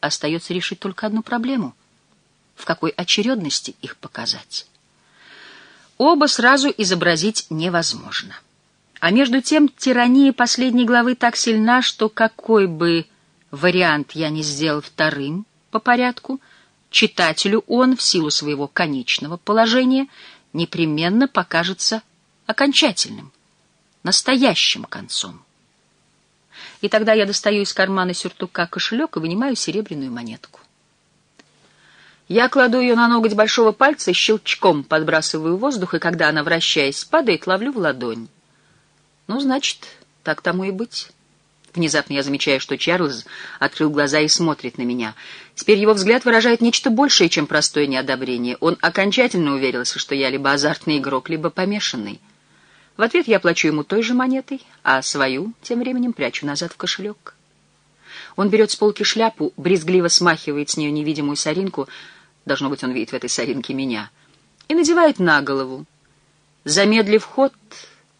остается решить только одну проблему — в какой очередности их показать. Оба сразу изобразить невозможно. А между тем тирания последней главы так сильна, что какой бы вариант я ни сделал вторым по порядку, читателю он, в силу своего конечного положения, непременно покажется окончательным, настоящим концом. И тогда я достаю из кармана сюртука кошелек и вынимаю серебряную монетку. Я кладу ее на ноготь большого пальца и щелчком подбрасываю воздух, и когда она, вращаясь, падает, ловлю в ладонь. Ну, значит, так тому и быть. Внезапно я замечаю, что Чарльз открыл глаза и смотрит на меня. Теперь его взгляд выражает нечто большее, чем простое неодобрение. Он окончательно уверился, что я либо азартный игрок, либо помешанный. В ответ я плачу ему той же монетой, а свою тем временем прячу назад в кошелек. Он берет с полки шляпу, брезгливо смахивает с нее невидимую соринку — должно быть, он видит в этой соринке меня, и надевает на голову. Замедлив ход,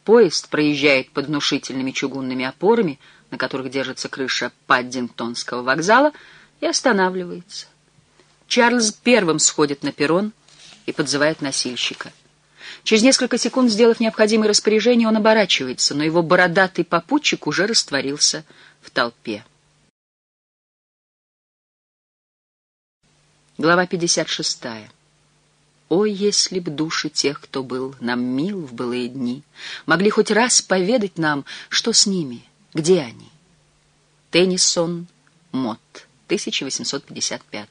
поезд проезжает под внушительными чугунными опорами, на которых держится крыша Паддингтонского вокзала, и останавливается. Чарльз первым сходит на перрон и подзывает носильщика. Через несколько секунд, сделав необходимые распоряжения, он оборачивается, но его бородатый попутчик уже растворился в толпе. Глава 56. О, если б души тех, кто был нам мил в былые дни, могли хоть раз поведать нам, что с ними, где они. Теннисон Мот, 1855.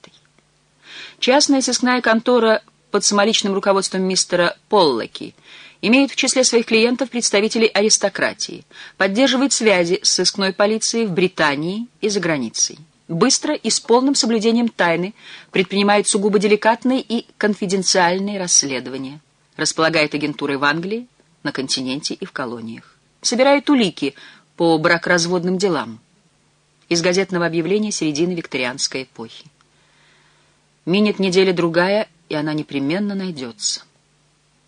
Частная сыскная контора под самоличным руководством мистера Поллоки имеет в числе своих клиентов представителей аристократии, поддерживает связи с сыскной полицией в Британии и за границей быстро и с полным соблюдением тайны предпринимает сугубо деликатные и конфиденциальные расследования, располагает агентурой в Англии, на континенте и в колониях, собирает улики по бракоразводным делам из газетного объявления середины викторианской эпохи. Минет неделя-другая, и она непременно найдется.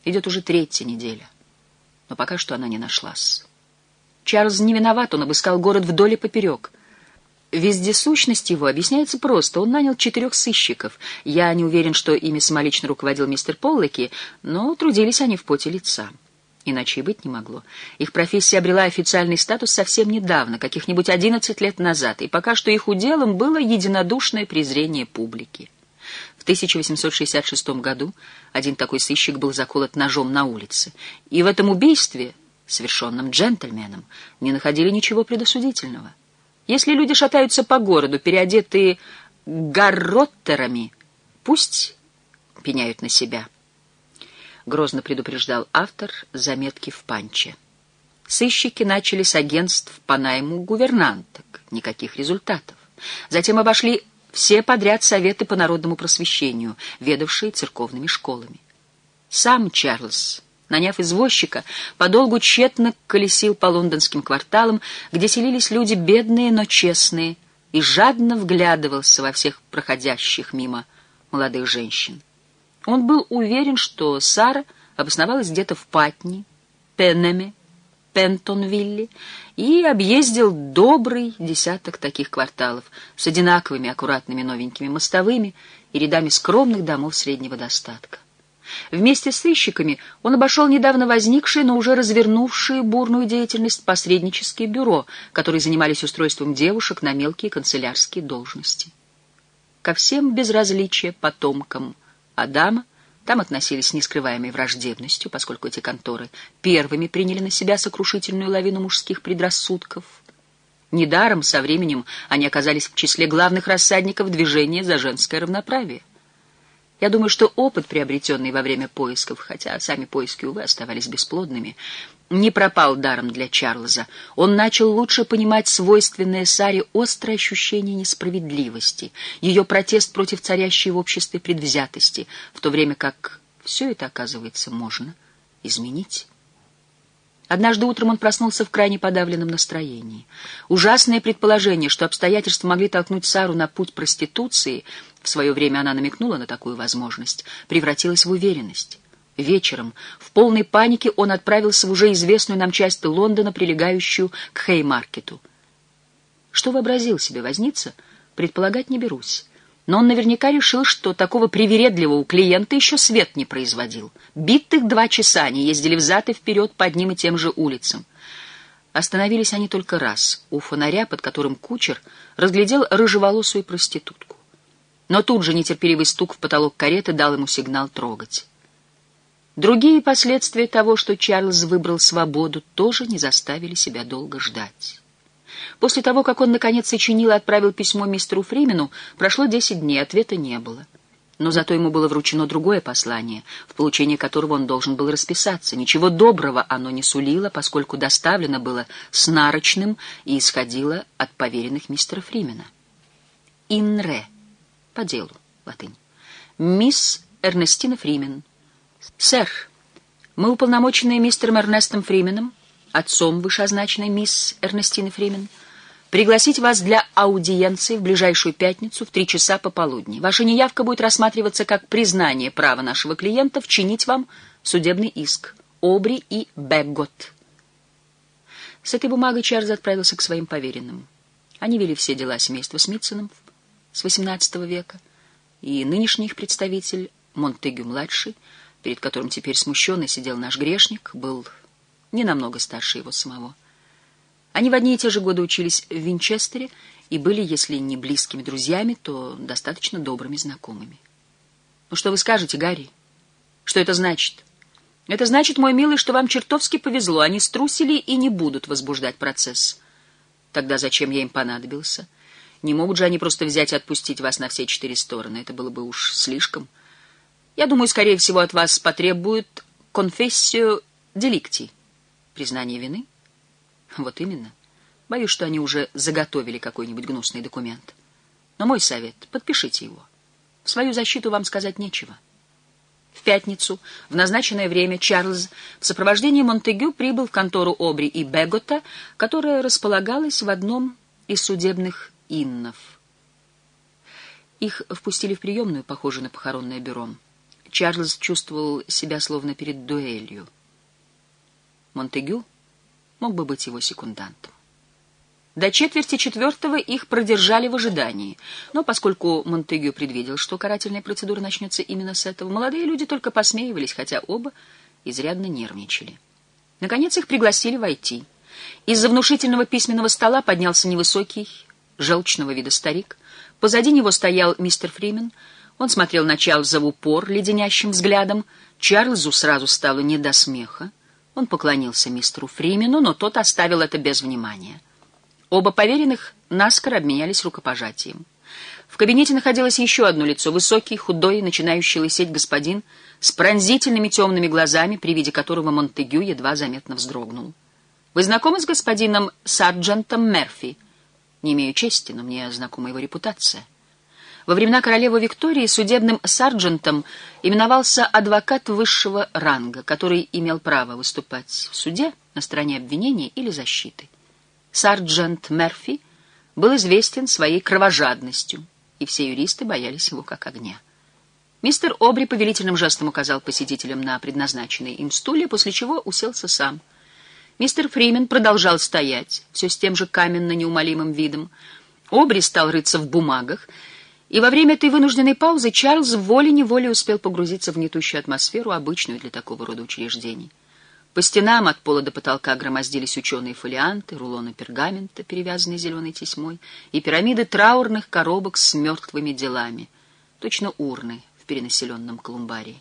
Идет уже третья неделя, но пока что она не нашлась. Чарльз не виноват, он обыскал город вдоль и поперек — Вездесущность его объясняется просто. Он нанял четырех сыщиков. Я не уверен, что ими самолично руководил мистер Поллоки, но трудились они в поте лица. Иначе и быть не могло. Их профессия обрела официальный статус совсем недавно, каких-нибудь одиннадцать лет назад, и пока что их уделом было единодушное презрение публики. В 1866 году один такой сыщик был заколот ножом на улице, и в этом убийстве, совершенном джентльменом, не находили ничего предосудительного. Если люди шатаются по городу, переодетые гарроттерами, пусть пеняют на себя. Грозно предупреждал автор заметки в панче. Сыщики начали с агентств по найму гувернанток. Никаких результатов. Затем обошли все подряд советы по народному просвещению, ведавшие церковными школами. Сам Чарльз наняв извозчика, подолгу тщетно колесил по лондонским кварталам, где селились люди бедные, но честные, и жадно вглядывался во всех проходящих мимо молодых женщин. Он был уверен, что Сара обосновалась где-то в Патни, Пеннеме, Пентонвилле и объездил добрый десяток таких кварталов с одинаковыми аккуратными новенькими мостовыми и рядами скромных домов среднего достатка. Вместе с сыщиками он обошел недавно возникшие, но уже развернувшие бурную деятельность посреднические бюро, которые занимались устройством девушек на мелкие канцелярские должности. Ко всем безразличие потомкам Адама там относились с нескрываемой враждебностью, поскольку эти конторы первыми приняли на себя сокрушительную лавину мужских предрассудков. Недаром со временем они оказались в числе главных рассадников движения за женское равноправие. Я думаю, что опыт, приобретенный во время поисков, хотя сами поиски, увы, оставались бесплодными, не пропал даром для Чарльза. Он начал лучше понимать свойственное Саре острое ощущение несправедливости, ее протест против царящей в обществе предвзятости, в то время как все это, оказывается, можно изменить. Однажды утром он проснулся в крайне подавленном настроении. Ужасное предположение, что обстоятельства могли толкнуть Сару на путь проституции, в свое время она намекнула на такую возможность, превратилось в уверенность. Вечером, в полной панике, он отправился в уже известную нам часть Лондона, прилегающую к Хеймаркету. Что вообразил себе возница, предполагать не берусь. Но он наверняка решил, что такого привередливого клиента еще свет не производил. Битых два часа они ездили взад и вперед по одним и тем же улицам. Остановились они только раз, у фонаря, под которым кучер разглядел рыжеволосую проститутку. Но тут же нетерпеливый стук в потолок кареты дал ему сигнал трогать. Другие последствия того, что Чарльз выбрал свободу, тоже не заставили себя долго ждать. После того, как он, наконец, сочинил и отправил письмо мистеру Фримену, прошло десять дней, ответа не было. Но зато ему было вручено другое послание, в получении которого он должен был расписаться. Ничего доброго оно не сулило, поскольку доставлено было с нарочным и исходило от поверенных мистера Фримена. «Инре» — по делу, латынь. «Мисс Эрнестина Фримен». «Сэр, мы уполномоченные мистером Эрнестом Фрименом, отцом вышеозначенной мисс Эрнестины Фримен, — пригласить вас для аудиенции в ближайшую пятницу в три часа пополудни. Ваша неявка будет рассматриваться как признание права нашего клиента вчинить вам судебный иск. Обри и Бэггот. С этой бумагой Чарльз отправился к своим поверенным. Они вели все дела семейства Смитсонов с XVIII века, и нынешний их представитель, Монтегю-младший, перед которым теперь смущенно сидел наш грешник, был не намного старше его самого. Они в одни и те же годы учились в Винчестере и были, если не близкими друзьями, то достаточно добрыми знакомыми. «Ну что вы скажете, Гарри? Что это значит?» «Это значит, мой милый, что вам чертовски повезло. Они струсили и не будут возбуждать процесс». «Тогда зачем я им понадобился? Не могут же они просто взять и отпустить вас на все четыре стороны. Это было бы уж слишком. Я думаю, скорее всего, от вас потребуют конфессию деликти, признание вины». Вот именно. Боюсь, что они уже заготовили какой-нибудь гнусный документ. Но мой совет — подпишите его. В свою защиту вам сказать нечего. В пятницу, в назначенное время, Чарльз в сопровождении Монтегю прибыл в контору Обри и Бегота, которая располагалась в одном из судебных иннов. Их впустили в приемную, похожую на похоронное бюро. Чарльз чувствовал себя словно перед дуэлью. Монтегю мог бы быть его секундантом. До четверти четвертого их продержали в ожидании, но поскольку Монтегю предвидел, что карательная процедура начнется именно с этого, молодые люди только посмеивались, хотя оба изрядно нервничали. Наконец их пригласили войти. Из-за внушительного письменного стола поднялся невысокий, желчного вида старик. Позади него стоял мистер Фримен. Он смотрел на Чарльза в упор леденящим взглядом. Чарльзу сразу стало не до смеха. Он поклонился мистеру Фримену, но тот оставил это без внимания. Оба поверенных наскоро обменялись рукопожатием. В кабинете находилось еще одно лицо, высокий, худой, начинающий лысеть господин, с пронзительными темными глазами, при виде которого Монтегю едва заметно вздрогнул. «Вы знакомы с господином Сарджентом Мерфи?» «Не имею чести, но мне знакома его репутация». Во времена королевы Виктории судебным сарджентом именовался адвокат высшего ранга, который имел право выступать в суде на стороне обвинения или защиты. Сарджент Мерфи был известен своей кровожадностью, и все юристы боялись его как огня. Мистер Обри повелительным жестом указал посетителям на предназначенные им стулья, после чего уселся сам. Мистер Фримен продолжал стоять, все с тем же каменно-неумолимым видом. Обри стал рыться в бумагах, и во время этой вынужденной паузы Чарльз волей-неволей успел погрузиться в гнетущую атмосферу, обычную для такого рода учреждений. По стенам от пола до потолка громоздились ученые фолианты, рулоны пергамента, перевязанные зеленой тесьмой, и пирамиды траурных коробок с мертвыми делами, точно урны в перенаселенном Колумбарии.